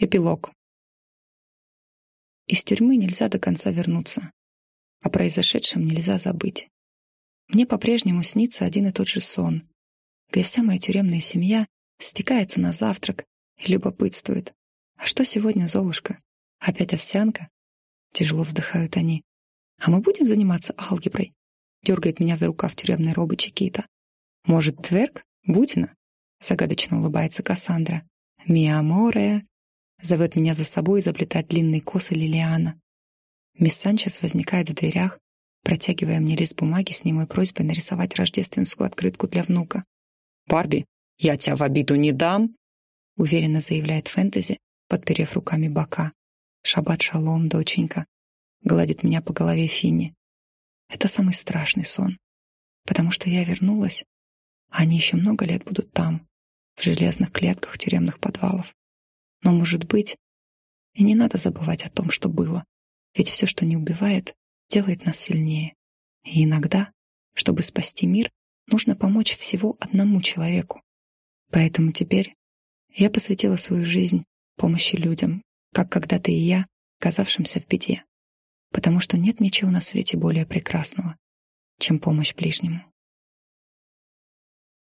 Эпилог. Из тюрьмы нельзя до конца вернуться. О произошедшем нельзя забыть. Мне по-прежнему снится один и тот же сон, где вся моя тюремная семья стекается на завтрак и любопытствует. А что сегодня, Золушка? Опять овсянка? Тяжело вздыхают они. А мы будем заниматься алгеброй? Дергает меня за рукав тюремной робы Чикита. Может, тверк? Бутина? Загадочно улыбается Кассандра. «Миаморе!» Зовет меня за собой и заплетает длинные косы Лилиана. Мисс Санчес возникает в дверях, протягивая мне лист бумаги с немой просьбой нарисовать рождественскую открытку для внука. «Барби, я тебя в обиду не дам!» уверенно заявляет Фэнтези, подперев руками бока. «Шаббат шалом, доченька!» гладит меня по голове Финни. Это самый страшный сон, потому что я вернулась, а они еще много лет будут там, в железных клетках тюремных подвалов. Но, может быть, и не надо забывать о том, что было. Ведь все, что не убивает, делает нас сильнее. И иногда, чтобы спасти мир, нужно помочь всего одному человеку. Поэтому теперь я посвятила свою жизнь помощи людям, как когда-то и я, казавшимся в беде. Потому что нет ничего на свете более прекрасного, чем помощь ближнему.